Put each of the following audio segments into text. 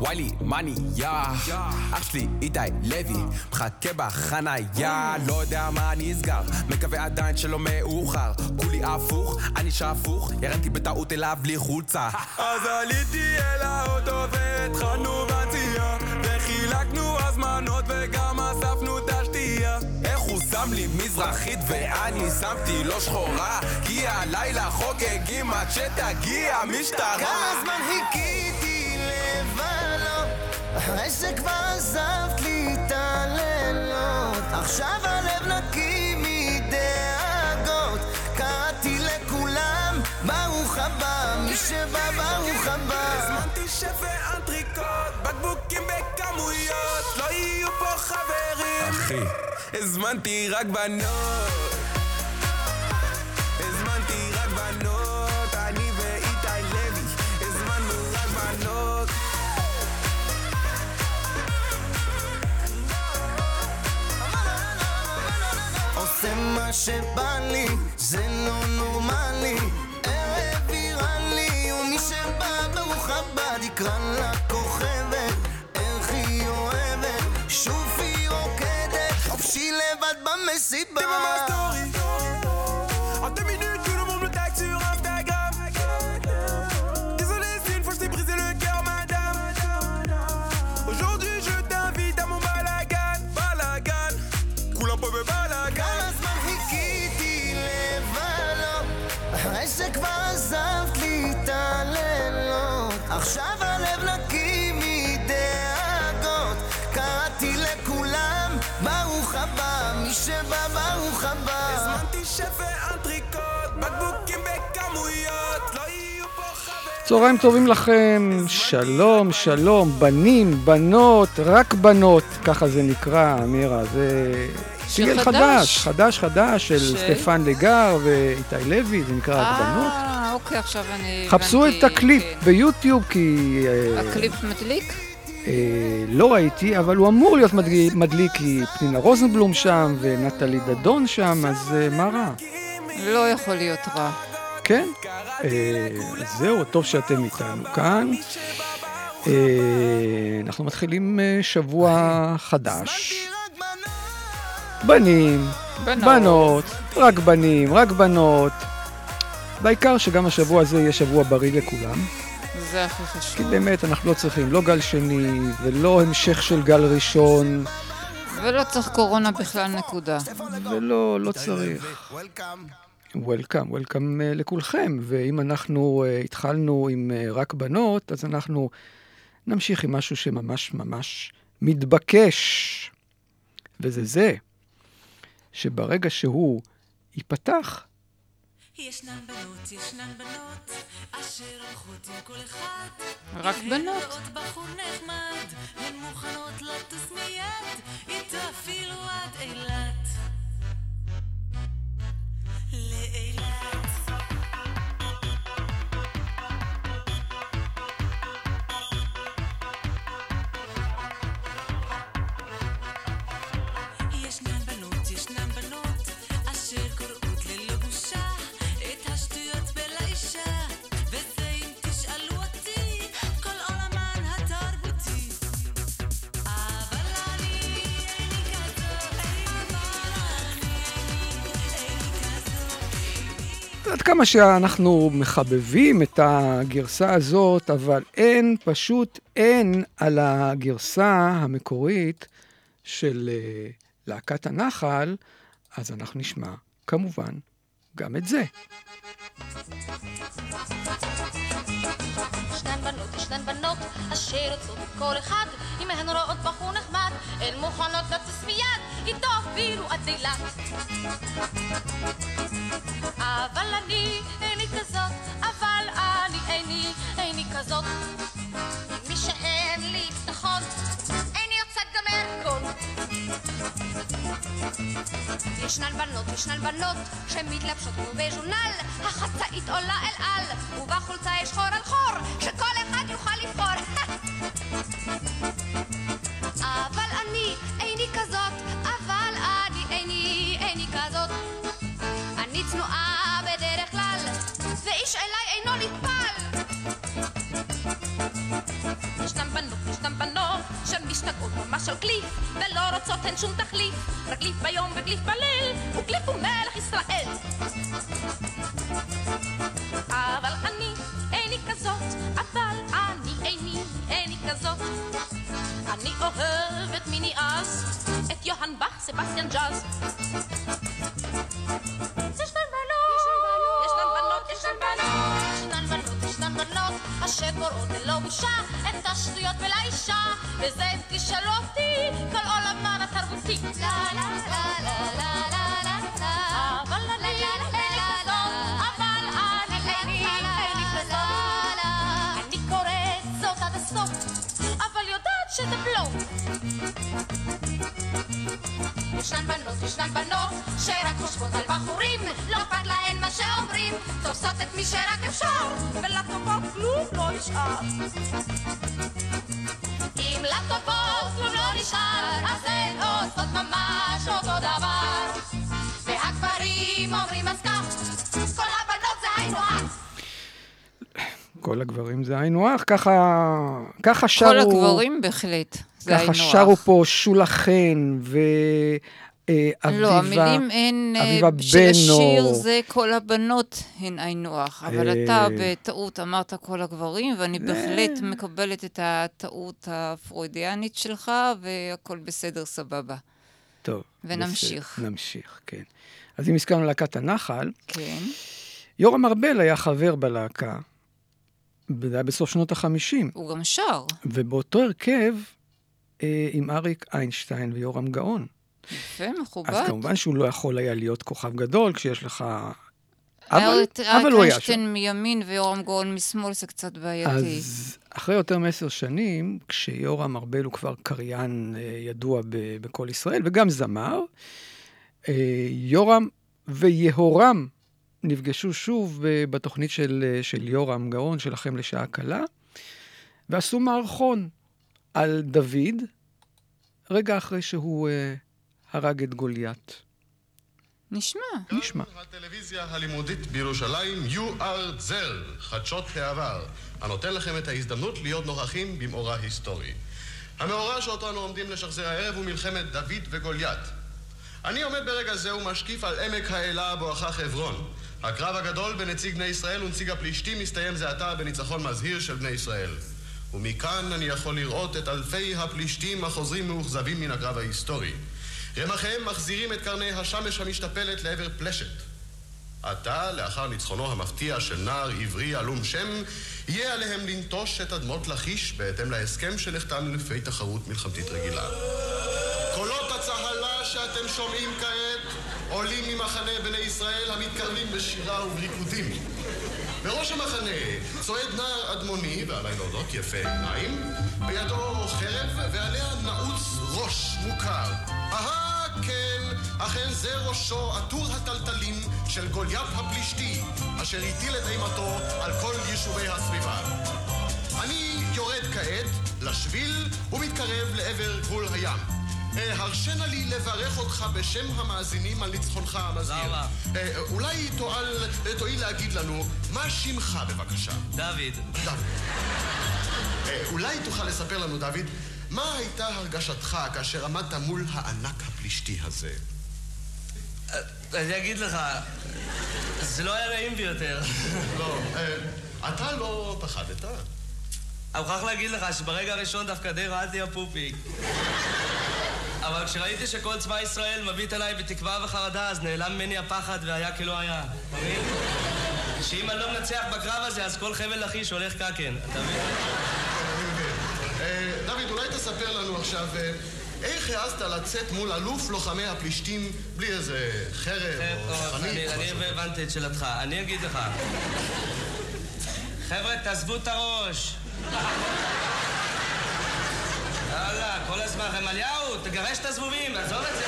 וואלי מאני יא, אח שלי איתי לוי, מחכה בחנייה, לא יודע מה נסגר, מקווה עדיין שלא מאוחר, כולי הפוך, אני שפוך, ירדתי בטעות אליו בלי חולצה. אז עליתי אל האוטו והתחלנו בנסיעה, וחילקנו הזמנות וגם אספנו את השתייה. איך הוא שם לי מזרחית ואני שמתי לו שחורה? כי הלילה חוגגים עד שתגיע המשטרה כמה זמן לבלות אחרי שכבר עזבת לי את הלילות עכשיו הלב נקי מדאגות. קראתי לכולם ברוך הבא מי שבא ברוך הבא. הזמנתי שף ואנטריקוט בקבוקים בכמויות לא יהיו פה חברים. אחי. הזמנתי רק בנות שבא לי, זה לא נורמלי. ערב איראני, ומי שבא ברוך הבא, תקרא לה כוכבת, איך היא אוהבת, שוב היא רוקדת, חופשי לבד במסיבה. עכשיו הלב נקי מדאגות, קראתי לכולם, ברוך הבא, מי שבא ברוך הבא. הזמנתי שף ואנטריקוט, בקבוקים בכמויות. לא יהיו פה חברים. צהריים טובים לכם, שלום, שלום, בנים, בנות, רק בנות, ככה זה נקרא, מירה, זה סיגל חדש. חדש, חדש של? סטפן לגר ואיתי לוי, זה נקרא רק בנות. אה, אוקיי, עכשיו אני... חפשו הבנתי, את הקליפ כן. ביוטיוב, כי אה, הקליפ מדליק? אה, לא ראיתי, אבל הוא אמור להיות מדליק, כי פנינה רוזנבלום שם ונטלי דדון שם, אז אה, מה רע? לא יכול להיות רע. כן? אז זהו, טוב שאתם איתנו כאן. אנחנו מתחילים שבוע חדש. בנים, בנות. בנות, רק בנים, רק בנות. בעיקר שגם השבוע הזה יהיה שבוע בריא לכולם. זה הכי כי חשוב. באמת אנחנו לא צריכים לא גל שני ולא המשך של גל ראשון, ולא צריך קורונה בכלל, נקודה. ולא לא צריך. וולקאם, וולקאם uh, לכולכם. ואם אנחנו uh, התחלנו עם uh, רק בנות, אז אנחנו נמשיך עם משהו שממש ממש מתבקש. וזה זה, שברגע שהוא ייפתח, ישנן בנות, ישנן בנות, אשר הולכות עם כל אחד. רק אם הן בנות. רואות בחור נחמד, הן מוכנות לטוס מיד, איתו אפילו עד אילת. לאילת. עד כמה שאנחנו מחבבים את הגרסה הזאת, אבל אין, פשוט אין על הגרסה המקורית של אה, להקת הנחל, אז אנחנו נשמע, כמובן, גם את זה. ישנן בנות, ישנן כל אחד, אם הן רואות בחור נחמד, הן מוכנות לטוס מיד, איתו אפילו עד אילת. אבל אני איני כזאת, אבל אני איני, איני כזאת. מי שאין לי ביטחון, איני יוצאת גם מהרקון. ישנן בנות, ישנן בנות, שמתלבשות כמו בז'ונל, החצאית עולה אל על, ובחולצה יש חור על חור, שכל אחד יוכל לבחור. ואיש אליי אינו נטפל. ישנם בנות, ישנם בנות, שמשתגעות ממש על גליף, ולא רוצות הן שום תחליף, רק גליף ביום וגליף בליל, וגליף הוא מלך ישראל. אבל אני איני כזאת, אבל אני איני, איני כזאת. אני אוהבת מיני אז, את יוהאן באך, סבסטיאן ג'אז. הך, ככה, ככה שרו... כל הגברים בהחלט. זה היינו ככה. שרו פה שולה חן ואביבה... לא, המילים הן... אה, אביבה של השיר. זה כל הבנות הן היינו הך, אבל אה. אתה בטעות אמרת כל הגברים, ואני בהחלט מקבלת את הטעות הפרוידיאנית שלך, והכל בסדר, סבבה. טוב. ונמשיך. בסדר, נמשיך, כן. אז אם הזכרנו להקת הנחל, כן. יורם ארבל היה חבר בלהקה, זה היה בסוף שנות החמישים, הוא גם שר. ובאותו הרכב אה, עם אריק איינשטיין ויורם גאון. יפה, אז מכובד. כמובן שהוא לא יכול היה להיות כוכב גדול כשיש לך... אבל, את אבל הוא היה שם. איינשטיין מימין ויורם גאון משמאל, זה קצת בעייתי. אז אחרי יותר מעשר שנים, כשיורם ארבל הוא כבר קריין אה, ידוע ב- בכל ישראל, וגם זמר, אה, יורם ויהורם נפגשו שוב בתוכנית של, אה, של יורם גאון, שלכם לשעה קלה, ועשו מערכון על דוד, רגע אחרי שהוא אה, הרג את גוליית. נשמע. נשמע. הטלוויזיה הלימודית בירושלים, You are there, חדשות העבר, הנותן לכם את ההזדמנות להיות נוכחים במאורע היסטורי. המאורע שאותו אנו עומדים לשחזר הערב הוא מלחמת דוד וגוליית. אני עומד ברגע זה ומשקיף על עמק האלה בואכה חברון. הקרב הגדול בין נציג בני ישראל ונציג הפלישתים מסתיים זה עתה בניצחון מזהיר של בני ישראל. ומכאן אני יכול לראות את אלפי הפלישתים החוזרים מאוכזבים מן הקרב ההיסטורי. רמחיהם מחזירים את קרני השמש המשתפלת לעבר פלשת. עתה, לאחר ניצחונו המפתיע של נער עברי עלום שם, יהיה עליהם לנטוש את אדמות לכיש בהתאם להסכם שנחתם לפי תחרות מלחמתית רגילה. שאתם שומעים כעת עולים ממחנה בני ישראל המתקרבים בשירה ובריקודים. בראש המחנה צועד נער אדמוני, ועליי להודות יפה עיניים, בידו חרב ועליה נעוץ ראש מוכר. אהה, כן, אכן זה ראשו עטור הטלטלים של גוליית הפלישתי, אשר הטיל את אימתו על כל יישובי הסביבה. אני יורד כעת לשביל ומתקרב לעבר גבול הים. אה, הרשנה לי לברך אותך בשם המאזינים על ניצחונך המזהיר. אה, אולי תועל, אה, תואיל להגיד לנו, מה שמך בבקשה? דוד, דוד. אה, אולי תוכל לספר לנו, דוד, מה הייתה הרגשתך כאשר עמדת מול הענק הפלישתי הזה? אני אגיד לך, זה לא היה נעים ביותר. לא, אה, אתה לא פחדת? אני מוכרח להגיד לך שברגע הראשון דווקא די רעדתי הפופיק. אבל כשראיתי שכל צבא ישראל מביט עליי בתקווה וחרדה, אז נעלם ממני הפחד והיה כלא היה. אתה מבין? שאם אני לא מנצח בקרב הזה, אז כל חבל לכיש הולך קקן. אתה מבין? אה, דוד, אולי תספר לנו עכשיו, אה, איך העזת לצאת מול אלוף לוחמי הפלישתים בלי איזה חרב או חנית? אני הבנתי את שאלתך. אני אגיד לך. חבר'ה, תעזבו את הראש. יאללה, כל הזמן, רמליהו, תגרש את הזבובים, עזוב את זה.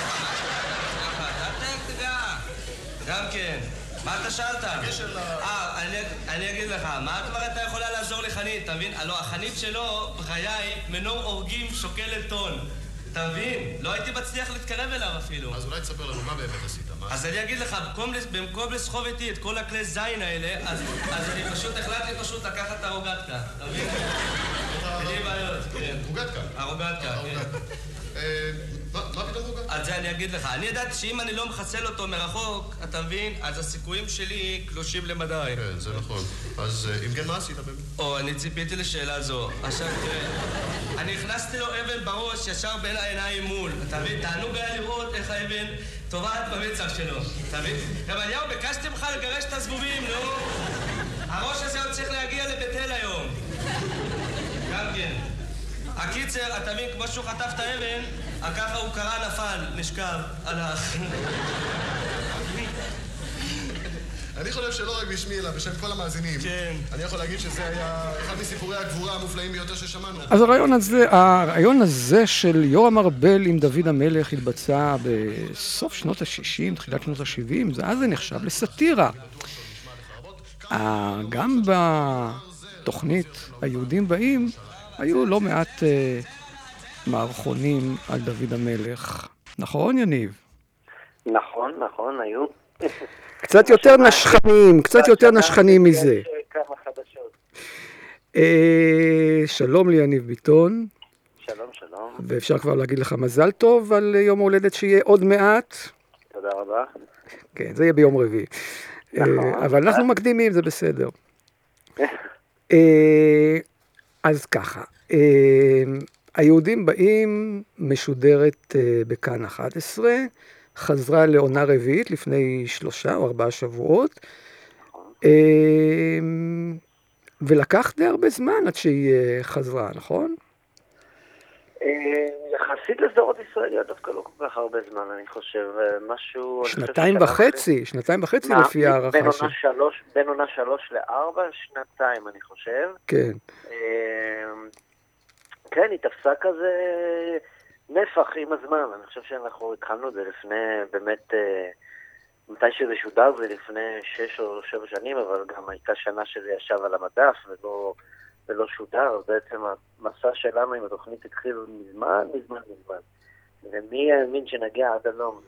אל תגע. גם כן. מה אתה שאלת? אה, אני אגיד לך, מה כבר אתה יכולה לעזור לחנית, אתה מבין? הלוא החנית שלו, בחיי, מנור הורגים שוקלת טון. אתה מבין? לא הייתי מצליח להתקרב אליו אפילו. אז אולי תספר לנו מה באמת עשית, מה? אז אני אגיד לך, במקום לסחוב איתי את כל הכלי זין האלה, אז אני פשוט החלטתי פשוט לקחת את הרוגטקה. אתה מבין? אין לי בעיות, כן. רוגטקה? הרוגטקה, כן. אה, מה פתאום רוגטקה? אז זה אני אגיד לך. אני ידעתי שאם אני לא מחסל אותו מרחוק, אתה מבין? אז הסיכויים שלי קלושים למדי. כן, זה נכון. אז אה, אם כן, מה עשית באמת? או, אני ציפיתי לשאלה זו. עכשיו תראה, אני הכנסתי לו אבן בראש ישר בין העיניים מול. אתה מבין? תענוג היה לראות איך האבן טובעת במצח שלו. אתה מבין? רבניהו, ביקשתי ממך לגרש את הזבובים, נו. הראש הזה עוד צריך להגיע לבית אל היום. גם כן. הקיצר, אתה מבין, כמו שהוא חטף את האבן, ככה הוא קרא, נפל, נשכב, הלך. אני חושב שלא רק בשמי, אלא בשם כל המאזינים. כן. אני יכול להגיד שזה היה אחד מסיפורי הגבורה המופלאים ביותר ששמענו. אז הרעיון הזה, הרעיון הזה של יורם ארבל עם דוד המלך התבצע בסוף שנות ה-60, תחילת שנות ה-70, אז זה נחשב לסאטירה. גם בתוכנית היהודים באים, היו לא מעט אה, מערכונים על דוד המלך. נכון, יניב? נכון, נכון, היו. קצת יותר נשכניים, קצת יותר נשכניים מזה. אה, שלום ליניב ביטון. שלום, שלום. ואפשר כבר להגיד לך מזל טוב על יום ההולדת שיהיה עוד מעט. תודה רבה. כן, זה יהיה ביום רביעי. נכון. אבל אנחנו מקדימים, זה בסדר. אז ככה, היהודים באים משודרת בכאן 11, חזרה לעונה רביעית לפני שלושה או ארבעה שבועות, ולקח די הרבה זמן עד שהיא חזרה, נכון? יחסית לסדרות ישראליות דווקא לא כל כך הרבה זמן, אני חושב, משהו... שנתיים וחצי, שנתיים וחצי לפי הערכה שלי. בין עונה שלוש לארבע, שנתיים אני חושב. כן. כן, היא תפסה כזה נפח עם הזמן, אני חושב שאנחנו התחלנו את זה לפני, באמת, מתי שזה שודר זה לפני שש או שבע שנים, אבל גם הייתה שנה שזה ישב על המדף ולא... ולא שודר, בעצם המסע שלנו עם התוכנית התחיל מזמן, מזמן, מזמן. ומי האמין שנגיע עד הלום?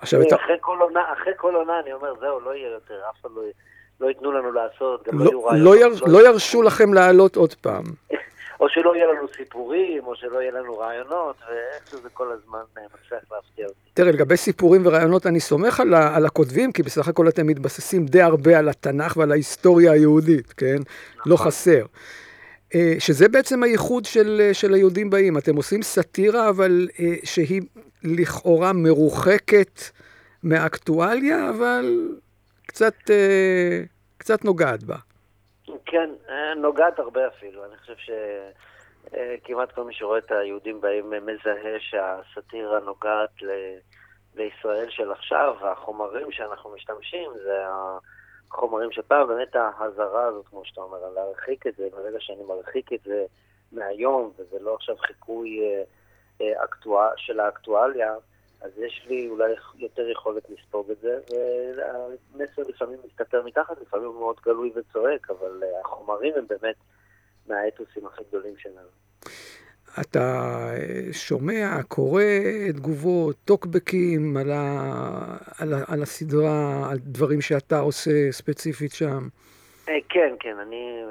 עכשיו אתה... אחרי כל עונה, אחרי כל עונה אני אומר, זהו, לא יהיה יותר, אף אחד לא, לא ייתנו לנו לעשות, גם לא, לא יהיו רעיונות. לא, יר... לא ירשו לכם לעלות עוד פעם. או שלא יהיה לנו סיפורים, או שלא יהיה לנו רעיונות, ואיך שזה כל הזמן מצליח להפתיע אותי. תראה, לגבי סיפורים ורעיונות אני סומך על, על הכותבים, כי בסך הכל אתם מתבססים די הרבה על התנ"ך ועל ההיסטוריה היהודית, כן? נכון. לא חסר. שזה בעצם הייחוד של, של היהודים באים. אתם עושים סאטירה, אבל שהיא לכאורה מרוחקת מהאקטואליה, אבל קצת, קצת נוגעת בה. כן, נוגעת הרבה אפילו. אני חושב שכמעט כל מי שרואה את היהודים באים מזהה שהסאטירה נוגעת ל... לישראל של עכשיו, והחומרים שאנחנו משתמשים זה החומרים של פעם, באמת ההזרה הזאת, כמו שאתה אומר, להרחיק את זה, ברגע שאני מרחיק את זה מהיום, וזה לא עכשיו חיקוי אה, אה, אקטואל, של האקטואליה, אז יש לי אולי יותר יכולת לספוג את זה, והמסר לפעמים מסתתר מתחת, לפעמים הוא מאוד גלוי וצועק, אבל uh, החומרים הם באמת מהאתוסים הכי גדולים שלנו. אתה שומע, קורא תגובות, טוקבקים על, ה, על, ה, על הסדרה, על דברים שאתה עושה ספציפית שם? כן, כן, אני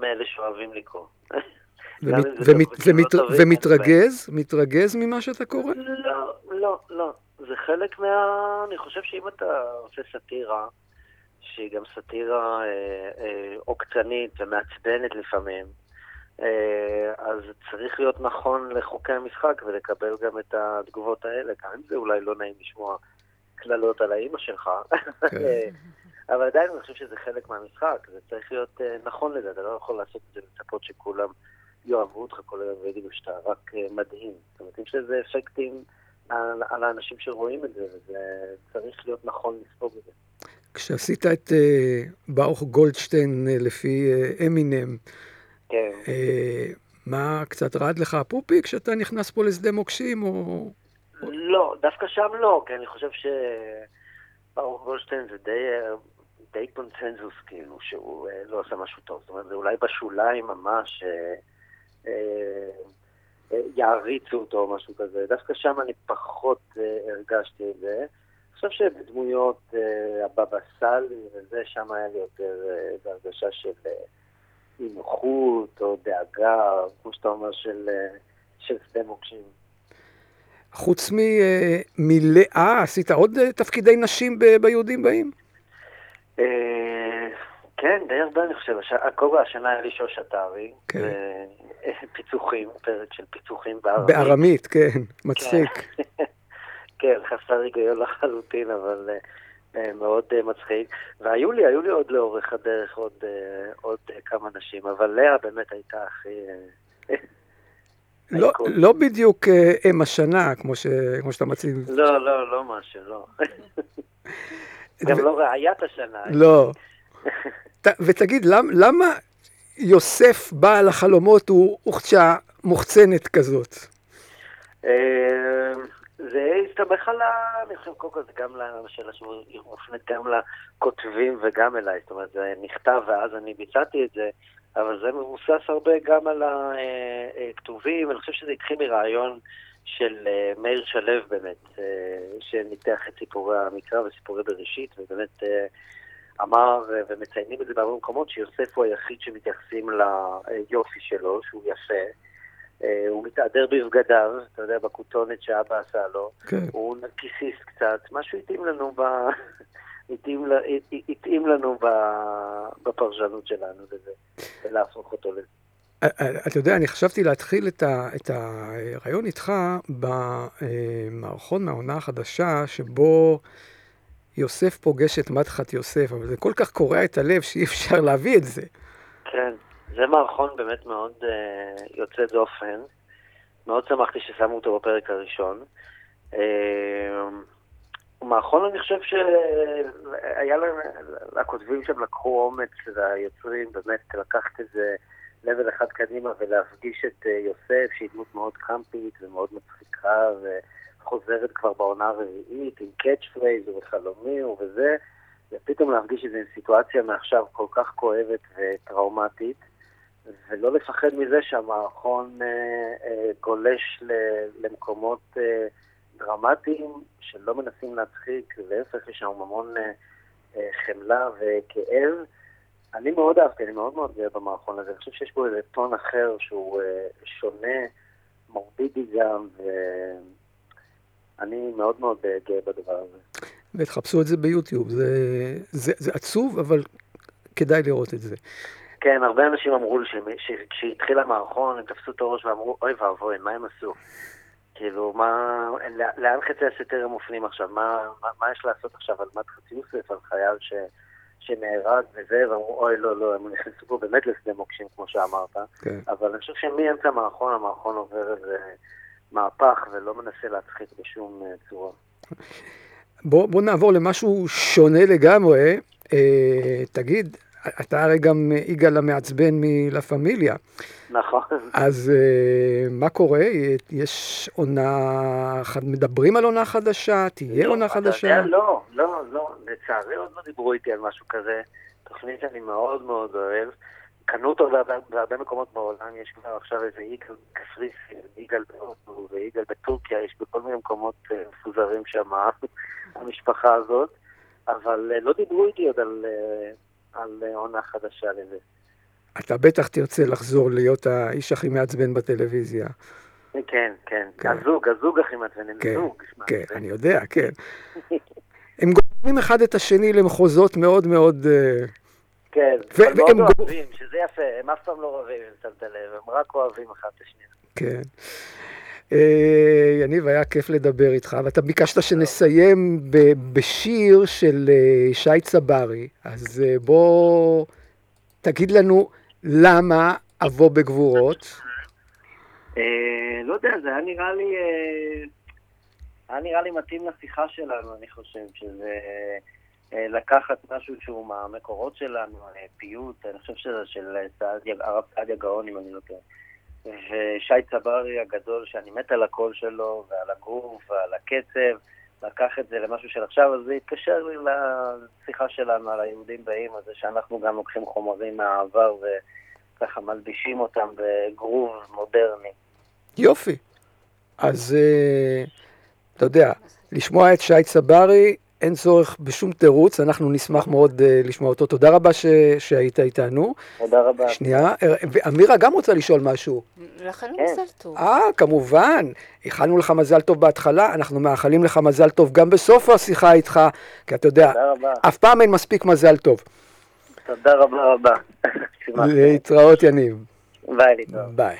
מאלה שאוהבים לקרוא. ומת, ומת, ומת, לא ומתרגז? מתרגז ממה שאתה קורא? לא, לא, לא. זה חלק מה... אני חושב שאם אתה עושה סאטירה, שהיא גם סאטירה אה, אה, עוקצנית ומעצבנת לפעמים, אה, אז צריך להיות נכון לחוקי המשחק ולקבל גם את התגובות האלה. אם זה אולי לא נעים לשמוע קללות על האימא שלך. כן. אבל עדיין אני חושב שזה חלק מהמשחק, זה צריך להיות נכון לזה, אתה לא יכול לעשות את זה לצפות שכולם יאהבו אותך כל היום ויגידו שאתה רק מדהים. זאת אומרת, יש לזה אפקטים על, על האנשים שרואים את זה, וזה צריך להיות נכון לספוג את זה. כשעשית את uh, ברוך גולדשטיין uh, לפי uh, אמינם, כן. uh, מה, קצת רעד לך הפופי כשאתה נכנס פה לשדה מוקשים, או... לא, דווקא שם לא, כי אני חושב שברוך גולדשטיין זה די, די קונצנזוס, כאילו, שהוא לא עושה משהו טוב. זאת אומרת, זה אולי בשוליים ממש אה, אה, יעריצו אותו או משהו כזה. דווקא שם אני פחות אה, הרגשתי את זה. חושב שבדמויות אה, הבבא סאלי וזה, שם היה לי יותר איזו הרגשה של אי נוחות או דאגה, כמו שאתה אומר, של, של שדה מוקשים. חוץ מלאה, עשית עוד תפקידי נשים ביהודים באים? כן, די הרבה אני חושב. קודם כל השנה היה לי שוש אתרי. כן. פיצוחים, פרק של פיצוחים בארמית. בארמית, כן, מצחיק. כן. כן, חסר היגיון לחלוטין, אבל uh, מאוד uh, מצחיק. והיו לי, היו לי עוד לאורך הדרך עוד, uh, עוד כמה נשים, אבל לאה באמת הייתה הכי... לא, לא בדיוק אם השנה, כמו, ש, כמו שאתה מציג. לא, לא, לא משהו, לא. גם לא רעיית השנה. לא. ותגיד, למ, למה יוסף בעל החלומות הוא אוכצ'ה מוחצנת כזאת? זה הסתמך על ה... אני חושב, קודם כל זה גם לשאלה שמופנית גם לכותבים וגם אליי, זאת אומרת, זה נכתב ואז אני ביצעתי את זה, אבל זה מבוסס הרבה גם על הכתובים, אני חושב שזה התחיל מרעיון של אה, מאיר שלו באמת, אה, שניתח את סיפורי המקרא וסיפורי בראשית, ובאמת אה, אמר, ומציינים את זה בהרבה מקומות, שיוסף הוא היחיד שמתייחסים ליופי שלו, שהוא יפה. אה, הוא מתהדר בבגדיו, אתה יודע, בכותונת שאבא עשה לו. כן. הוא נרקיסיסט קצת, משהו התאים לנו ב... התאים, התאים לנו בפרשנות שלנו לזה, ולהפוך אותו לזה. אה, אה, אתה יודע, אני חשבתי להתחיל את, ה, את הרעיון איתך במערכון מהעונה החדשה, שבו יוסף פוגש את מדחת יוסף, אבל זה כל כך קורע את הלב שאי אפשר להביא את זה. כן. זה מערכון באמת מאוד uh, יוצא דופן. מאוד שמחתי ששמו אותו בפרק הראשון. אה, מערכון, אני חושב שהיה להם, הכותבים שם לקחו אומץ, והיוצרים באמת לקחת את זה level אחד קדימה ולהפגיש את אה, יוסף, שהיא דמות מאוד קמפית ומאוד מצחיקה וחוזרת כבר בעונה הרביעית עם catch phrase ובחלומי ובזה, ופתאום זה עם סיטואציה מעכשיו כל כך כואבת וטראומטית. ולא לפחד מזה שהמערכון אה, אה, גולש ל, למקומות אה, דרמטיים שלא מנסים להצחיק, להפך יש שם המון אה, אה, חמלה וכאב. אני מאוד אהבתי, אני מאוד מאוד גאה במערכון הזה, אני חושב שיש בו איזה טון אחר שהוא אה, שונה, מורבידי גם, ואני מאוד מאוד אה, גאה בדבר הזה. ותחפשו את זה ביוטיוב, זה, זה, זה עצוב, אבל כדאי לראות את זה. כן, הרבה אנשים אמרו לי שכשהתחיל המערכון, הם תפסו את הראש ואמרו, אוי ואבוי, מה הם עשו? כאילו, מה, לאן חצי הסתר הם מופנים עכשיו? מה, מה, מה יש לעשות עכשיו על מדחת יוסף, על חייל ש, שנהרג וזה, ואמרו, אוי, לא, לא, הם נכנסו פה באמת לשדה מוקשים, כמו שאמרת. כן. אבל אני חושב שמאמצע המערכון, המערכון עובר איזה מהפך ולא מנסה להצחיק בשום אה, צורה. בוא, בוא נעבור למשהו שונה לגמרי. אה, תגיד, אתה הרי גם יגאל המעצבן מלה פמיליה. נכון. אז uh, מה קורה? יש עונה, מדברים על עונה חדשה? תהיה לא, עונה חדשה? יודע, לא, לא, לא. לצערי עוד לא דיברו איתי על משהו כזה. תוכנית שאני מאוד מאוד אוהב. קנו אותו בהרבה, מקומות בעולם, יש כבר עכשיו איזה יגאל קפריסי, יגאל בהודו ויגאל בטורקיה, יש בכל מיני מקומות uh, מפוזרים שם, המשפחה הזאת. אבל uh, לא דיברו איתי עוד על... Uh, על עונה חדשה לזה. אתה בטח תרצה לחזור להיות האיש הכי מעצבן בטלוויזיה. כן, כן, כן. הזוג, הזוג הכי מעצבן, כן, זוג. כן, אני יודע, כן. הם גורמים אחד את השני למחוזות מאוד מאוד... אה, כן, הם מאוד אוהבים, שזה יפה, הם אף פעם לא רבים, אם שמת לב, הם רק אוהבים אחד את השנייה. כן. אה, יניב, היה כיף לדבר איתך, ואתה ביקשת שנסיים בשיר של אה, שי צברי, אז אה, בוא תגיד לנו למה אבוא בגבורות. לא יודע, זה היה נראה לי... היה נראה לי מתאים לשיחה שלנו, אני חושב, שזה לקחת משהו שהוא מהמקורות שלנו, אה, פיוט, אני חושב שזה של סעדיה, הרב סעדיה גאון, אם אני לא טועה. ושי צברי הגדול, שאני מת על הקול שלו, ועל הגוף, ועל הקצב, לקח את זה למשהו של עכשיו, אז זה התקשר לי לשיחה שלנו על היהודים באים, הזה שאנחנו גם לוקחים חומרים מהעבר וככה מלבישים אותם בגרוב מודרני. יופי. אז אה, אתה יודע, לשמוע את שי צברי, אין צורך בשום תירוץ, אנחנו נשמח מאוד uh, לשמוע אותו. תודה רבה ש... שהיית איתנו. תודה רבה. שנייה, ואמירה גם רוצה לשאול משהו. לאחל כן. מזל טוב. אה, כמובן. איחלנו לך מזל טוב בהתחלה, אנחנו מאחלים לך מזל טוב גם בסוף השיחה איתך, כי אתה יודע, אף פעם אין מספיק מזל טוב. תודה רבה רבה. להתראות יניב. ביי, להתראות. ביי.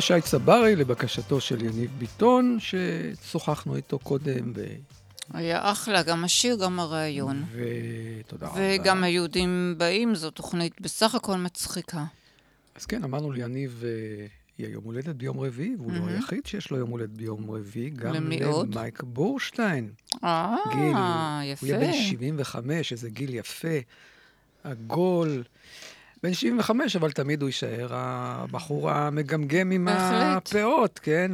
היה שי צברי לבקשתו של יניב ביטון, ששוחחנו איתו קודם, ו... היה אחלה, גם השיר, גם הרעיון. ותודה רבה. וגם היהודים באים, זו תוכנית בסך הכל מצחיקה. אז כן, אמרנו ליניב, אה, יהיה יום הולדת ביום רביעי, והוא לא היחיד שיש לו יום הולדת ביום רביעי, גם? למייק בורשטיין. אה, יפה. הוא יהיה בן 75, איזה גיל יפה, עגול. בן 75, אבל תמיד הוא יישאר הבחור המגמגם עם. הפאות, כן?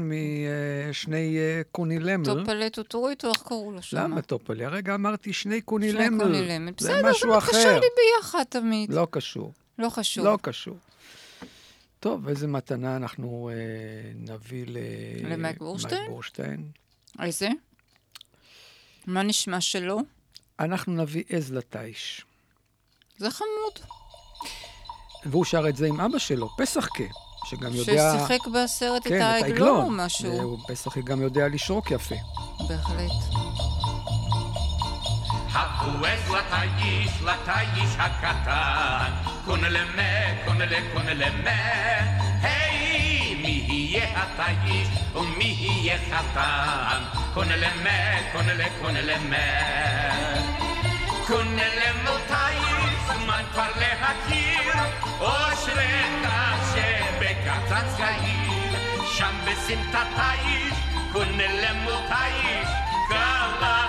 משני אה, קונילמל. טופלה טוטוריטו, איך קראו לו שם? למה טופלי? הרגע אמרתי שני שני קונילמל. קונילמל. זה בסדר, זה משהו מתקשר אחר. לי ביחד תמיד. לא קשור. לא חשוב. לא קשור. טוב, איזה מתנה אנחנו אה, נביא ל... למייק בורשטיין? בורשטיין. איזה? מה נשמע שלו? אנחנו נביא עז לטיש. זה חמוד. והוא שר את זה עם אבא שלו, פסחקה, שגם יודע... ששיחק בסרט כן, את העגלון או משהו. והוא פסחי גם יודע לשרוק יפה. בהחלט. הבואס לטייש, לטייש הקטן, קונלמה, קונלה, קונלמה, היי, מי יהיה הטייש ומי יהיה חתן, קונלמה, קונלה, קונלמה. קונלמה טייש, זמן כבר להכיר, אושרך שבקצץ קהיר, שם בסמטת טייש, קונלמה טייש, קלחה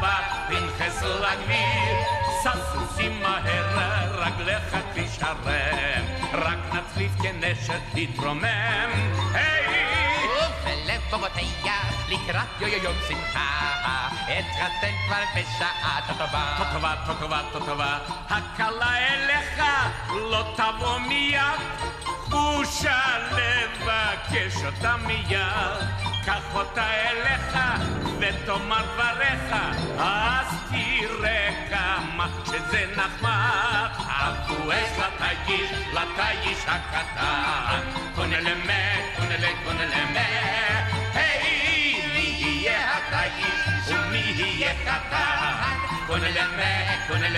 בפנחס לגביר, ססוסים מהר, רגליך תשרם, רק נצליף כנשר תתרומם. היי! ובלב בובותיה, לקראת יו יו יום שמחה, אתחתן כבר בשעה טובה, טובה, טובה, טובה, הקלה אליך לא תבוא מיד, בושה לבקש אותה מיד, קח אותה אליך ותאמר דבריך, אז תראה כמה שזה נחמד. הבואס לטייש, לטייש הקטן, קונה למה, קונה הטייש ומי יהיה קטן, קונה למה, קונה ל...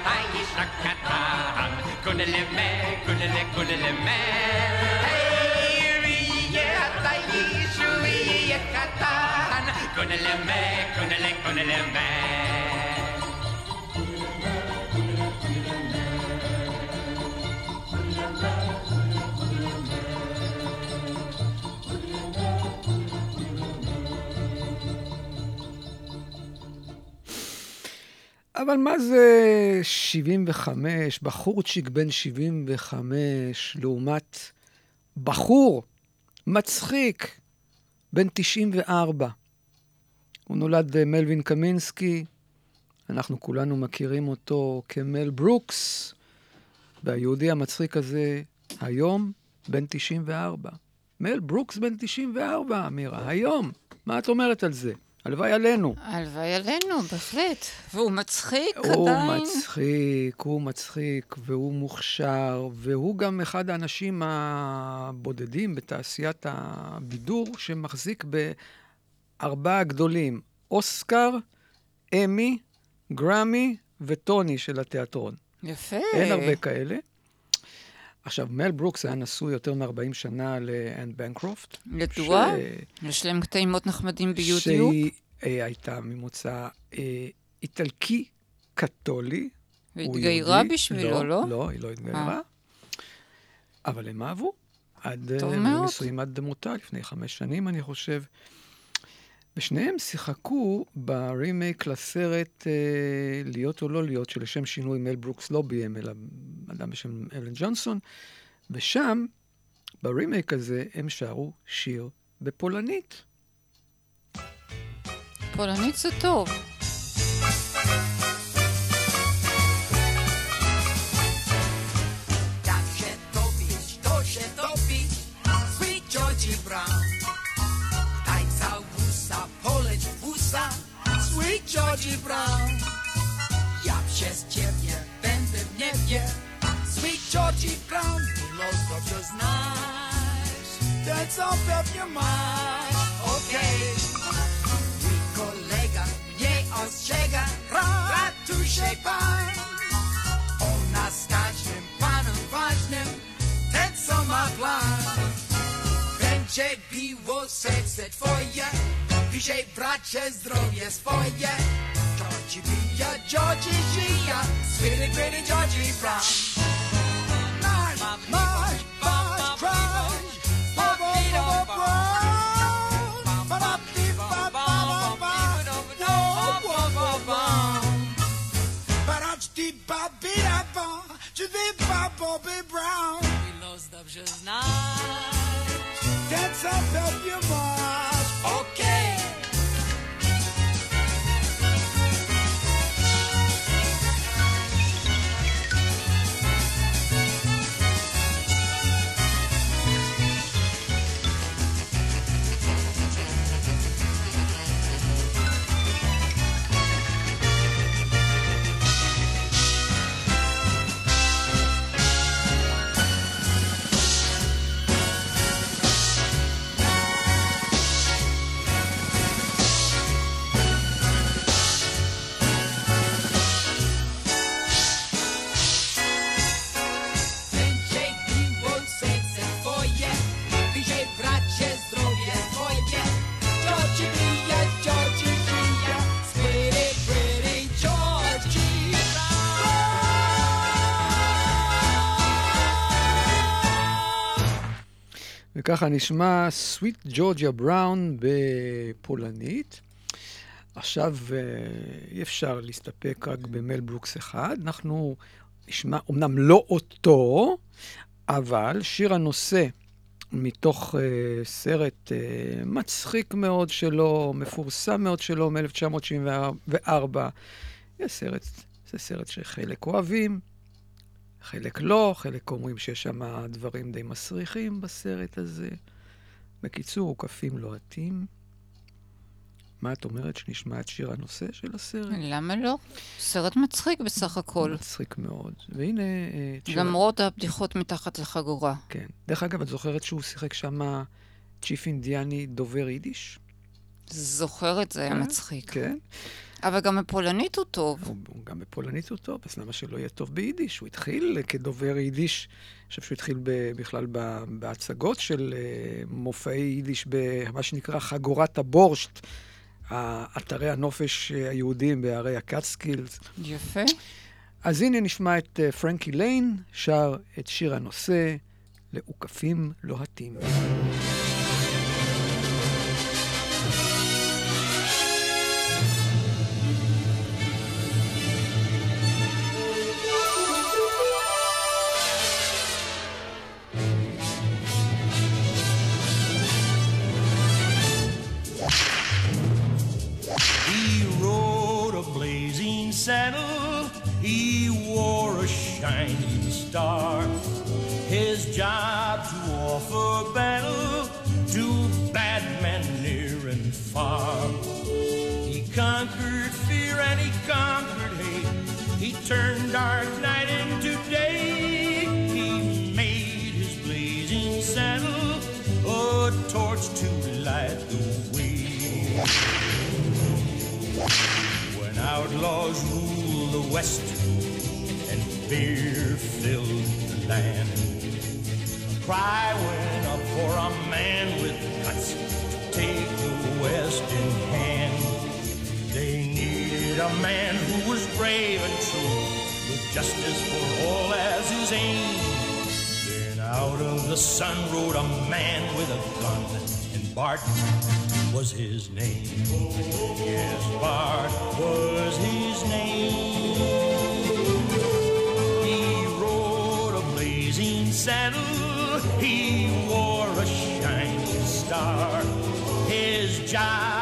לטייש, לטייש הקטן, קונה למה, קונה ל... קונה למה, היי, מי יהיה הטייש ומי אבל מה זה 75, בחורצ'יק בן 75, לעומת בחור מצחיק בן 94. הוא נולד אה, מלווין קמינסקי, אנחנו כולנו מכירים אותו כמל ברוקס, והיהודי המצחיק הזה היום בן 94. מל ברוקס בן 94, אמירה, היום. מה את אומרת על זה? הלוואי עלינו. הלוואי עלינו, בהחלט. והוא מצחיק הוא עדיין. מצחיק, הוא מצחיק, והוא מוכשר, והוא גם אחד האנשים הבודדים בתעשיית הבידור שמחזיק בארבעה גדולים, אוסקר, אמי, גרמי וטוני של התיאטרון. יפה. אין הרבה כאלה. עכשיו, מל ברוקס היה נשוי יותר מ-40 שנה לאן בנקרופט. ידוע. ש- יש להם קטעים מאוד נחמדים ביוטיוב. שהיא אה, הייתה ממוצא אה, איטלקי קתולי. והתגיירה. בשבילו, לא? לא, היא לא התגיירה. אה. אבל הם אהבו. עד, טוב אה, הם מאוד. נשואים עד מותה, לפני חמש שנים, אני חושב. ושניהם שיחקו ברימייק לסרט אה, להיות או לא להיות, שלשם שינוי מל ברוקס לא ביים, אלא אדם בשם אלן ג'ונסון, ושם, ברימייק הזה, הם שרו שיר בפולנית. פולנית זה טוב. Georgie Brown. Ja przez ciebie będę w niebie. Sweet Georgie Brown, ty los dobrze znasz. Ten co pewnie masz, okej. Mój kolega mnie ostrzega, ratuj pan. On nas każdym panem ważnym, ten co ma plan. Będzie biło serce twoje, Dzisiaj bracie zdrowie swoje. Georgie bija, Georgie żyja. Sweetie, pretty Georgie Brown March, brown Ba, ba, bi, ba, ba, ba, ba Wo, wo, wo, וככה נשמע Sweet Georgia Brown בפולנית. עכשיו אה, אי אפשר להסתפק רק במל ברוקס אחד, אנחנו נשמע, אמנם לא אותו, אבל שיר הנושא מתוך uh, סרט uh, מצחיק מאוד שלו, מפורסם מאוד שלו, מ-1974. זה סרט, זה סרט שחלק אוהבים, חלק לא, חלק אומרים שיש שם דברים די מסריחים בסרט הזה. בקיצור, עוקפים לוהטים. מה את אומרת שנשמע את שיר הנושא של הסרט? למה לא? סרט מצחיק בסך הכל. מצחיק מאוד. והנה... אה, למרות הבדיחות מתחת לחגורה. כן. דרך אגב, את זוכרת שהוא שיחק שם צ'יף אינדיאני דובר יידיש? זוכרת, זה היה כן, מצחיק. כן. אבל גם בפולנית הוא טוב. הוא, הוא גם בפולנית הוא טוב, אז למה שלא יהיה טוב ביידיש? הוא התחיל כדובר יידיש, אני חושב שהוא התחיל ב, בכלל ב, בהצגות של אה, מופעי יידיש במה שנקרא חגורת הבורשט, אתרי הנופש אה, היהודיים בערי הקאטסקילס. יפה. אז הנה נשמע את אה, פרנקי ליין שר את שיר הנושא לאוכפים לוהטים. He turned dark night into day. He made his blazing saddle a torch to light the way. When outlaws ruled the West and fear filled the land, a cry went up for a man with guts to take the West in hand. They needed a man who was justice for all as his aim. Then out of the sun rode a man with a gun, and Bart was his name. Yes, Bart was his name. He rode a blazing saddle. He wore a shining star. His job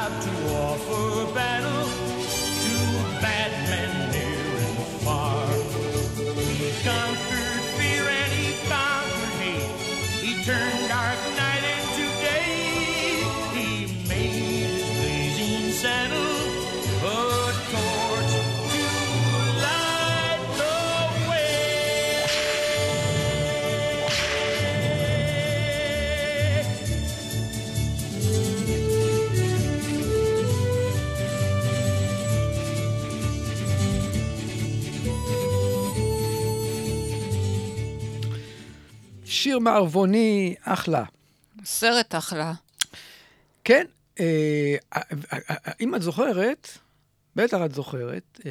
שיר מערבוני, אחלה. סרט אחלה. כן, אה, אה, אה, אם את זוכרת, בטח את זוכרת, אה,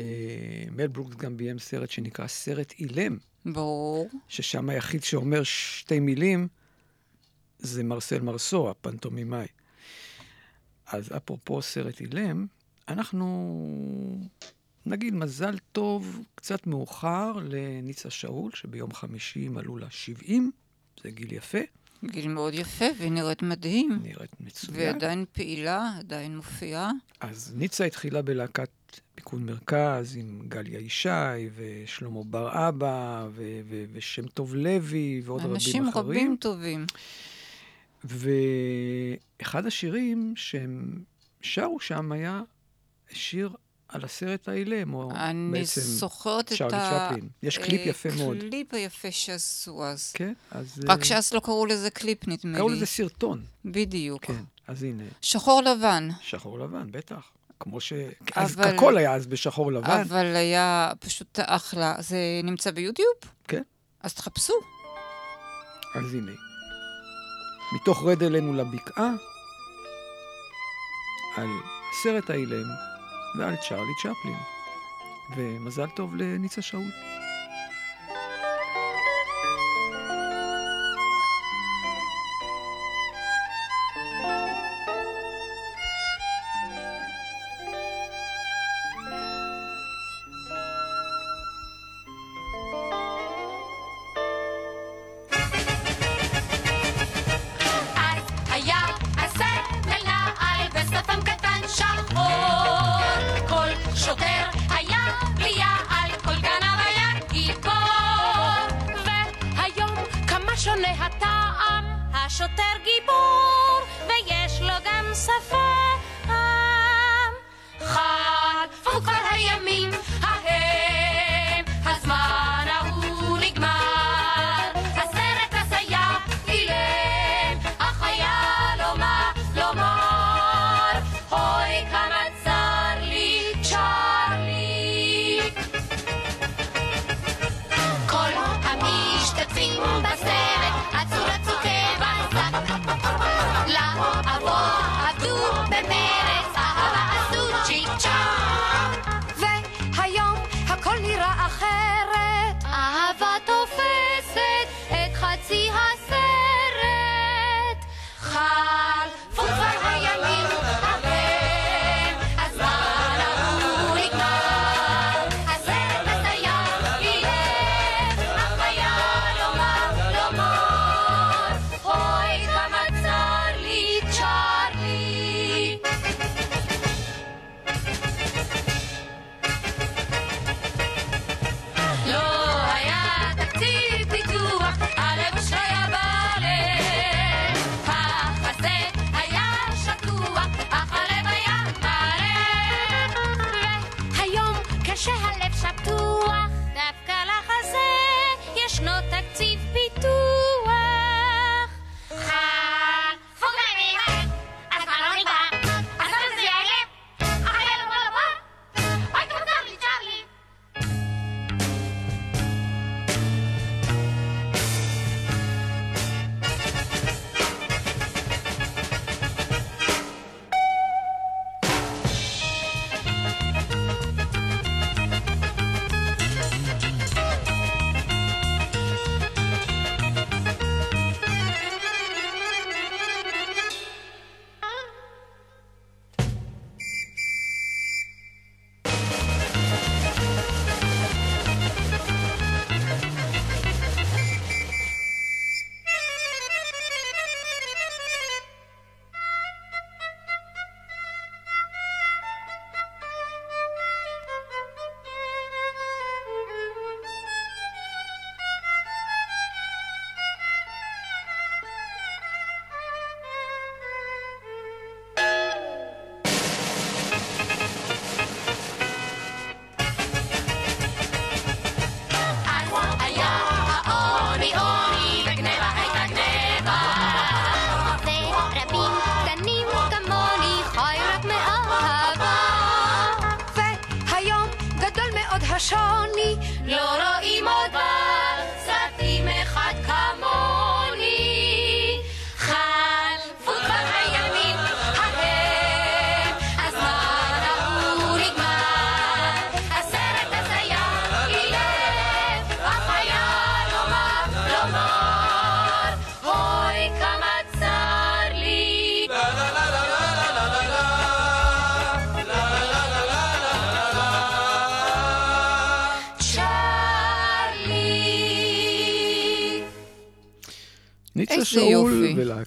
מל ברוקס גם ביים סרט שנקרא סרט אילם. ברור. ששם היחיד שאומר שתי מילים זה מרסל מרסו, הפנטומימאי. אז אפרופו סרט אילם, אנחנו נגיד מזל טוב קצת מאוחר לניצה שאול, שביום חמישי מלאו לה 70, זה גיל יפה. גיל מאוד יפה, והיא נראית מדהים. נראית מצוין. והיא עדיין פעילה, עדיין מופיעה. אז ניצה התחילה בלהקת פיקוד מרכז עם גליה ישי ושלמה בר אבא ו- ו- ושם טוב לוי ועוד רבים אחרים. אנשים רבים טובים. ואחד השירים שהם שרו שם היה שיר על הסרט האילם, או אני בעצם זוכרת את ה... צ'פלין. יש קליפ אה, יפה מאוד. קליפ היפה שעשו אז. כן, אז... רק אה, שאז לא קראו לזה קליפ, נדמה לי. קראו לזה סרטון. בדיוק. כן, אז הנה. שחור לבן. שחור לבן, בטח. כמו ש... אז אבל- הכל היה אז בשחור לבן. אבל היה פשוט אחלה. זה נמצא ביוטיוב? כן. אז תחפשו. אז הנה. מתוך רד אלינו לבקעה, על סרט האילם ועל צ'רלי צ'פלין. ומזל טוב לניצה שאול.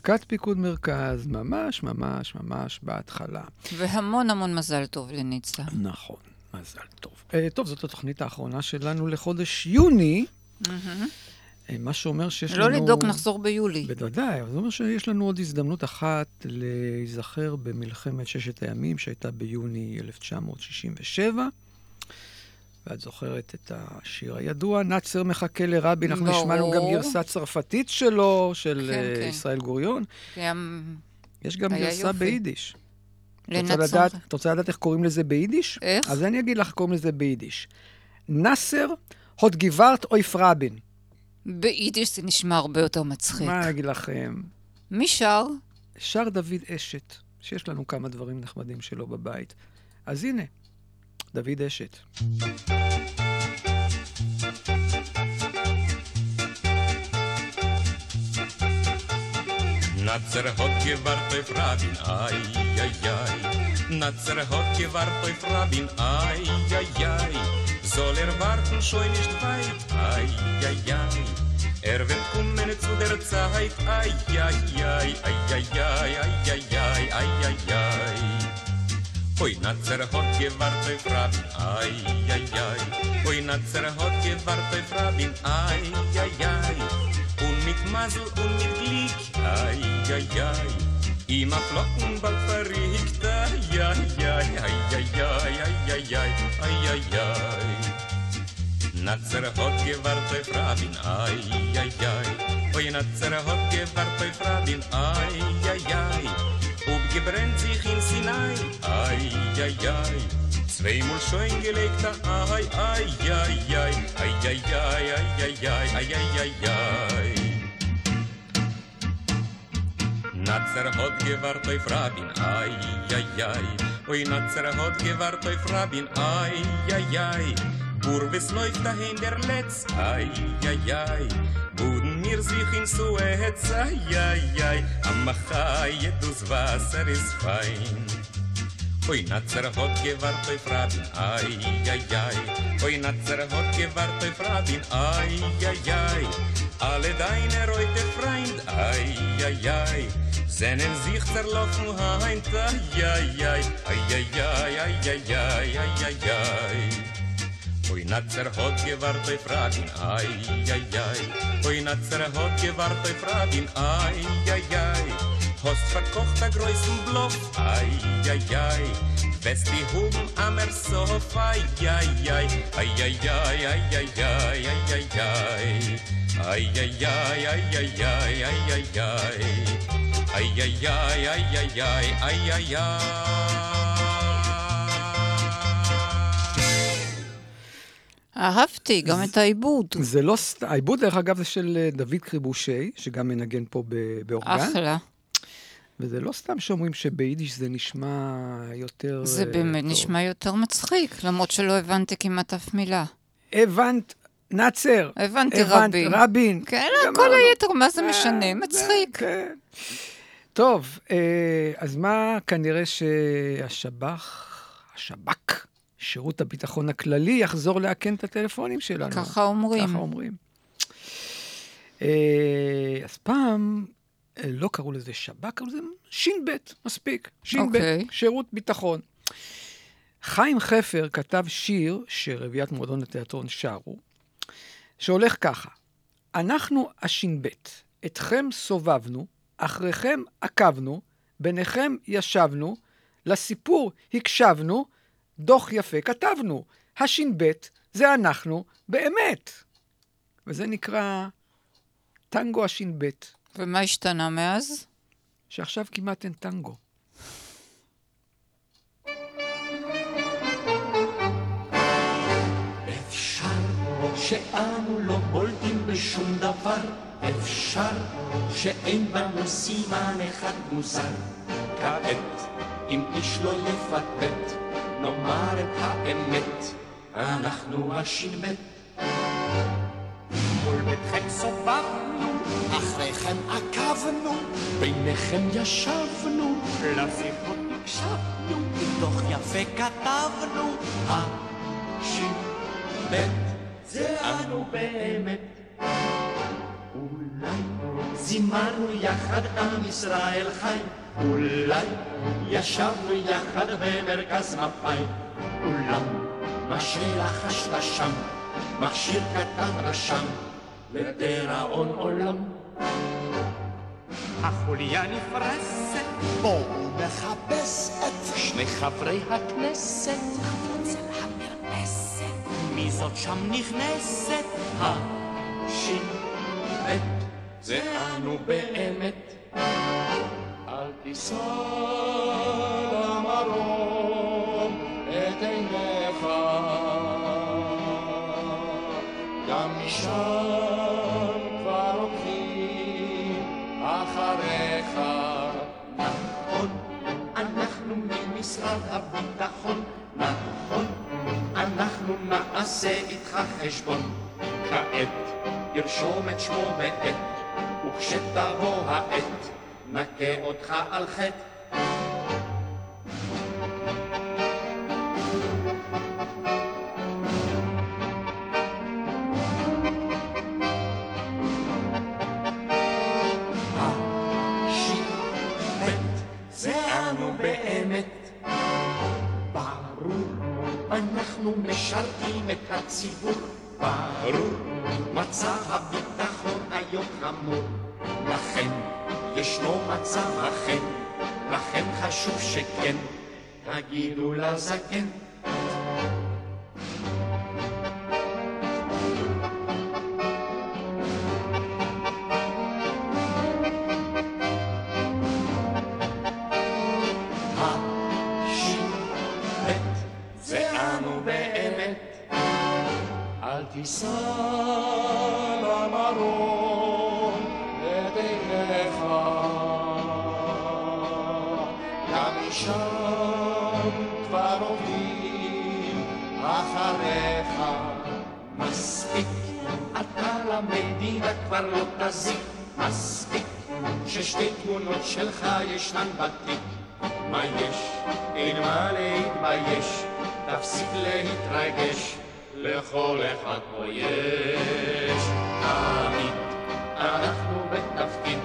ולהקת פיקוד מרכז, ממש ממש ממש בהתחלה. והמון המון מזל טוב לניצה. נכון, מזל טוב. אה, טוב, זאת התוכנית האחרונה שלנו לחודש יוני, מהמם. אה, מה שאומר שיש לנו... לא לדאוג, נחזור ביולי. בוודאי, אבל זה אומר שיש לנו עוד הזדמנות אחת להיזכר במלחמת ששת הימים שהייתה ביוני 1967. ואת זוכרת את השיר הידוע, נאצר מחכה לרבין, אנחנו ברור. נשמענו גם גרסה צרפתית שלו, של כן, אה, כן. ישראל גוריון. גם יש גם גרסה יופי. ביידיש. את רוצה. לדעת- את רוצה לדעת איך קוראים לזה ביידיש? איך? אז אני אגיד לך איך קוראים לזה ביידיש. נאסר האט געווארט אויף רבין. ביידיש זה נשמע הרבה יותר מצחיק. מה אני אגיד לכם? מי שר? שר דוד אשת, שיש לנו כמה דברים נחמדים שלו בבית. אז הנה, דוד אשת. Natzer hat gewart auf Rabin, ai, ai, ai. Natzer hat gewart auf Rabin, ai, ai, ai. Soll er warten schon nicht weit, ai, ai, ai. Er wird kommen zu der Zeit, ai, ai, ai, ai, ai, ai, ai, ai, ai, ai, ai, ai. Oj, na cerchocie wartoj hrabin, aj, jaj, jaj. Oj, na cerchocie wartoj hrabin, aj, jaj, jaj. Un mit Masel und mit Glick, aj, jaj, jaj. Ima Flockenball verriecht, aj, jaj, jaj, aj, jaj, aj, jaj, aj, jaj, jaj. Na cerchocie wartoj hrabin, aj, jaj, jaj. Oj, na cerchocie wartoj hrabin, aj, jaj, jaj. Gebrennt sich in Sinai, ai, ai, ai. Zweimal schon gelegt, ai, ai, ai, ai, ai, ai, ai, ai, ai, ai, ai, ai, ai, ai. Natzer hat gewart auf Rabin, ai, ai, ai. Oi, Natzer hat gewart auf Rabin, ai, ai, ai. Burwes läuft dahin der Letz, ai, ai, ai. Buden mir sich in Suez, ai, ai, ai. Am Machai, dus Wasser ist fein. Oi, Natzer hat gewart auf Rabin, ai, ai, ai. Oi, Natzer hat gewart auf Rabin, ai, ai, ai. Alle deine Reute Freund, ai, ai, ai. Sennen sich zerlaufen heint, ai, ai, ai. Ai, ai, ai, ai, ai, ai, ai, ai, ai. Oi, Natzer hat gewart auf Rabin, ai, ai, ai. Oi, Natzer hat gewart auf Rabin, ai, ai, ai. Hast verkocht a größen Bluff, ai, ai, ai. West die Huben am Ersof, ai, ai, ai. Ai, ai, ai, ai, ai, ai, ai, ai, ai. Ai, ai, ai, ai, ai, ai, ai, ai, ai. Ai, ai, ai, ai, ai, ai, ai, ai, אהבתי, גם את העיבוד. זה לא העיבוד דרך אגב זה של אה, דוד קריבושי, שגם מנגן פה באורגן. אחלה. וזה לא סתם שאומרים שביידיש זה נשמע יותר... זה אה, באמת טוב. נשמע יותר מצחיק, למרות שלא הבנתי כמעט אף מילה. הבנת, נאצר. הבנתי הבנת, רבין. רבין. כן. כל היתר, מה זה אה, משנה? מצחיק. כן. טוב, אה, אז מה כנראה שהשב"ח, השב"כ, שירות הביטחון הכללי, יחזור לאכן את הטלפונים שלנו. ככה אומרים. ככה אומרים. אה, אז פעם אה, לא קראו לזה שב"כ, קראו לזה ש"ב, מספיק. ש"ב, אוקיי. שירות ביטחון. חיים חפר כתב שיר שרביעיית מועדון התיאטרון שרו, שהולך ככה: אנחנו הש"ב, אתכם סובבנו, אחריכם עקבנו, ביניכם ישבנו, לסיפור הקשבנו, דוח יפה כתבנו. הש"ב זה אנחנו באמת. וזה נקרא טנגו הש"ב. ומה השתנה מאז? שעכשיו כמעט אין טנגו. שאנו לא בולטים בשום דבר, אפשר שאין בנו סימן אחד מוזר. כעת, אם איש לא יפטפט, נאמר את האמת, אנחנו הש"ב. מול ביתכם סובבנו, אחריכם עקבנו, ביניכם ישבנו, לשיחות הקשבנו, מתוך יפה כתבנו, הש"ב זה אנו באמת. אולי זימרנו יחד עם ישראל חי, אולי ישבנו יחד במרכז מפאי, אולם מה שלחשת שם, מכשיר קטן רשם, לדיראון עולם. החוליה נפרסת, בואו נחפש את שני חברי הכנסת. מי זאת שם נכנסת? הש"ב זה אנו באמת. אל תישא למרום את עיניך, גם משם כבר הולכים אחריך. נכון, אנחנו ממשרד הביטחון, נכון, אנחנו נעשה איתך חשבון. כעת תרשום את שמו בעט, וכשתבוא העת, נכה אותך על חטא. הש"ב זה אנו באמת. ברור, אנחנו משרתים את הציבור. ברור, מצב הביטחון היום חמור. לכן ישנו מצב אחר, לכן חשוב שכן, תגידו לזקן. למדינה כבר לא תזיק, מספיק ששתי תמונות שלך ישנן בתיק. מה יש? אין מה להתבייש, תפסיק להתרגש, לכל אחד פה יש. תמיד אנחנו בתפקיד,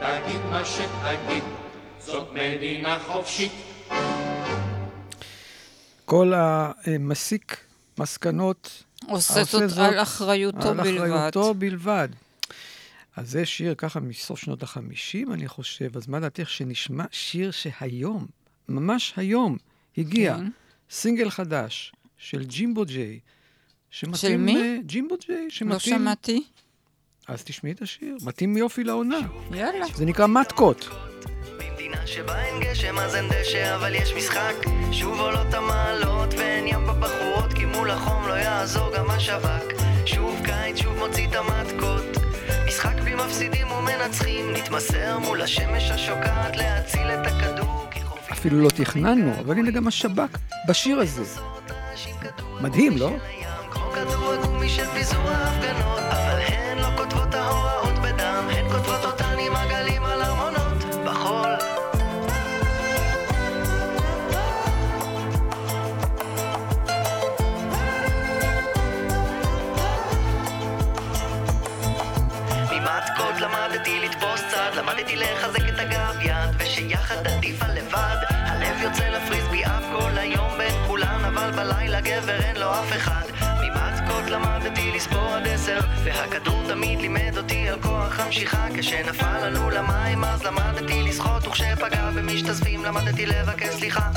תגיד מה שתגיד, זאת מדינה חופשית. כל המסיק מסקנות... עושה זאת על אחריותו על בלבד. אחריותו בלבד. אז זה שיר ככה מסוף שנות החמישים, אני חושב. אז מה דעתך שנשמע שיר שהיום, ממש היום, הגיע, כן. סינגל חדש של ג'ימבו ג'יי, שמתאים... של מי? ג'ימבו ג'יי, שמתאים... לא שמעתי. אז תשמעי את השיר, מתאים יופי לעונה. יאללה. זה נקרא מתקות. במדינה שבה אין גשם אז אין דשא אבל יש משחק שוב עולות המעלות ואין ים בבחורות כי מול החום לא יעזור גם השב"כ שוב קיץ שוב מוציא את המתקות משחק בלי מפסידים ומנצחים נתמסר מול השמש השוקעת להציל את הכדור אפילו לא תכננו, אבל הנה גם השב"כ בשיר הזה. מדהים, לא? כמו כדור הגומי של פיזור ההפגנות למדתי לחזק את הגב יד, ושיחד עדיף על לבד. הלב יוצא לפריסבי אף כל היום בין כולן, אבל בלילה גבר אין לו אף אחד. ממתקות למדתי לספור עד עשר, והכדור תמיד לימד אותי על כוח המשיכה. כשנפל לנו למים אז למדתי לשחות, וכשפגע במשתזפים למדתי לבקש סליחה.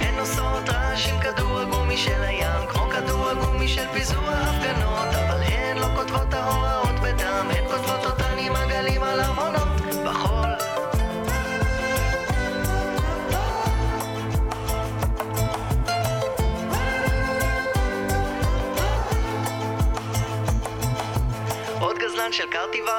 הן עושות רעש עם כדור הגומי של הים, כמו כדור הגומי של פיזור ההפגנות,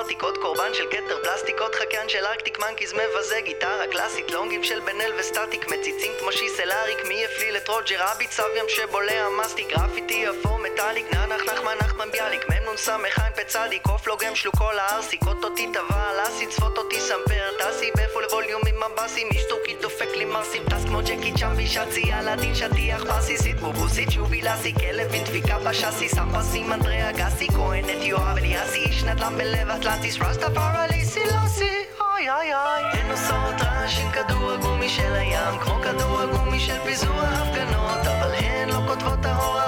ורטיקות, קורבן של כתר פלסטיקות, חקיין של ארקטיק מנקיז מבזה, גיטרה קלאסית, לונגים של בן אל וסטטיק, מציצים כמו שיסל אריק, מי הפליל את רוג'ר רביט, סב ים שבולע מסטיק, גרפיטי אפור מטאליק, נח נחמן נחמן ביאליק, מ"נ ס"ח פצדיק, עוף לוגם שלוקו לארסי, קוט אותי טבע על אסי, צפות אותי סמפר, טסי באיפה לווליום עם מבסי, משטוקי דופק לי מרסים, טס כמו ג'קי צ'אמבי שצי, אלאדין שטיח בסיסית, בובוסית שובי לסי, כלב עם דפיקה בשאסי, סמפסים אנדריה גסי, כהן את יואב אליאסי, איש נדל"ן בלב אטלנטיס, רסטה פרלי סילאסי, אוי אוי אוי, הן עושות רעש עם כדור הגומי של הים, כמו כדור הגומי של פיזור ההפגנות, אבל הן לא כותבות ההוראות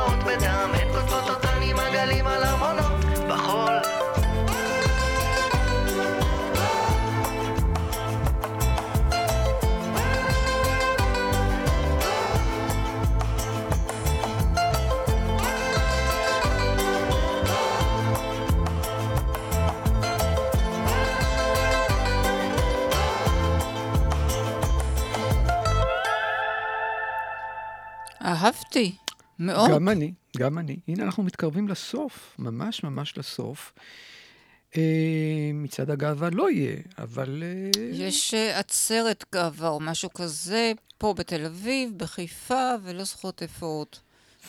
אהבתי, מאוד. גם אני, גם אני. הנה, אנחנו מתקרבים לסוף, ממש ממש לסוף. אה, מצעד הגאווה לא יהיה, אבל... אה, יש אה, עצרת גאווה או משהו כזה פה בתל אביב, בחיפה, ולא זוכרת איפה עוד.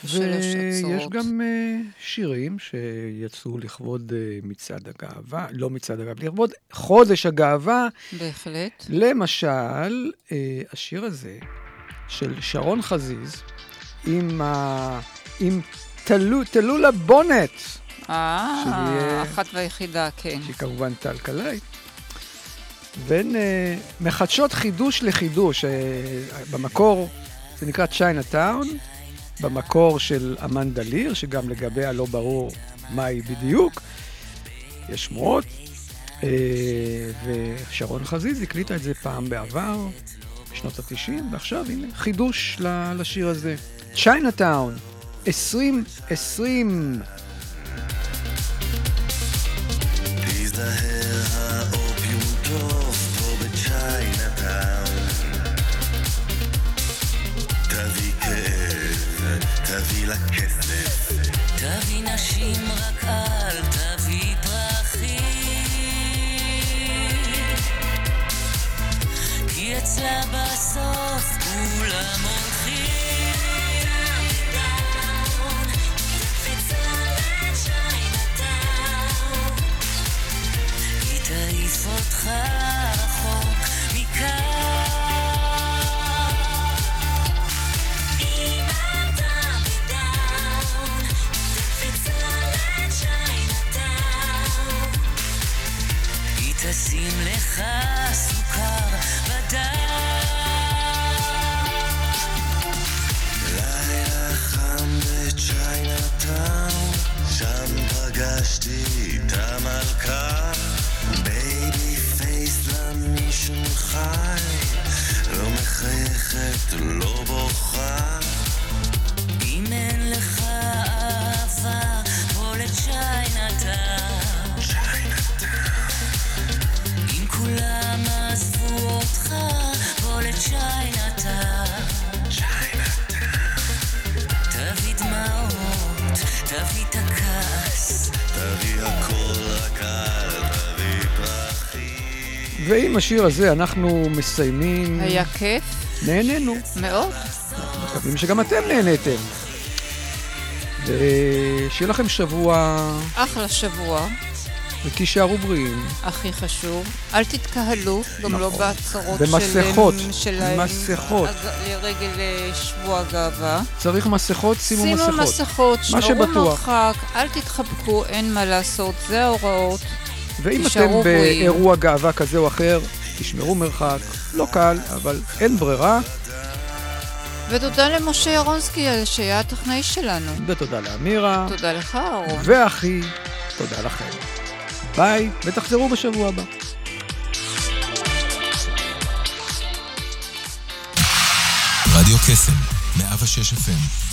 ויש. גם אה, שירים שיצאו לכבוד אה, מצעד הגאווה, לא מצעד הגאווה, לכבוד חודש הגאווה. בהחלט. למשל, אה, השיר הזה של שרון חזיז עם, ה... עם תלו, תלולה בונט. אה, אחת והיחידה, כן. שהיא כמובן טל קלעי. בין אה, מחדשות חידוש לחידוש, אה, במקור זה נקרא צ'יינה טאון, במקור של אמנדה ליר, שגם לגביה לא ברור מהי בדיוק, יש שמועות, אה, ושרון חזיז הקליטה את זה פעם בעבר, בשנות ה-90, ועכשיו הנה חידוש לשיר הזה. צ'יינה טאון, 2020. להזדהר האופיום טוב פה בצ'יינאטאון תביא כאב, תביא לה כסף תביא נשים רק אל תביא פרחים כי אצלה בסוף כולם הולכים תעיף אותך פגשתי את המלכה בייבי פייס למישון חי לא מחייכת, לא בוכה אם אין לך אהבה, בוא לצ'יינאטאון. אם כולם עזבו אותך, בוא לצ'יינאטאון. תביא דמעות, תביא את ועם השיר הזה אנחנו מסיימים. היה כיף. נהנינו. מאוד. מקווים שגם אתם נהניתם. ושיהיה לכם שבוע, אחלה שבוע, ותישארו בריאים. הכי חשוב. אל תתקהלו, גם לא בהצהרות במסכות, של... של מסכות. לרגל אה, שבוע הגאווה. צריך מסכות, שימו מסכות. שימו מסכות, שמרו. מרחק, אל תתחבקו, אין מה לעשות, זה ההוראות. ואם אתם. באירוע גאווה כזה או אחר, תשמרו מרחק. לא קל, אבל אין ברירה. ותודה למשה ירונסקי על שהיה הטכנאי שלנו. ותודה לאמירה. תודה לך, אהרון. והכי, תודה לכם. ביי, ותחזרו בשבוע הבא. רדיו קסם, 106 FM,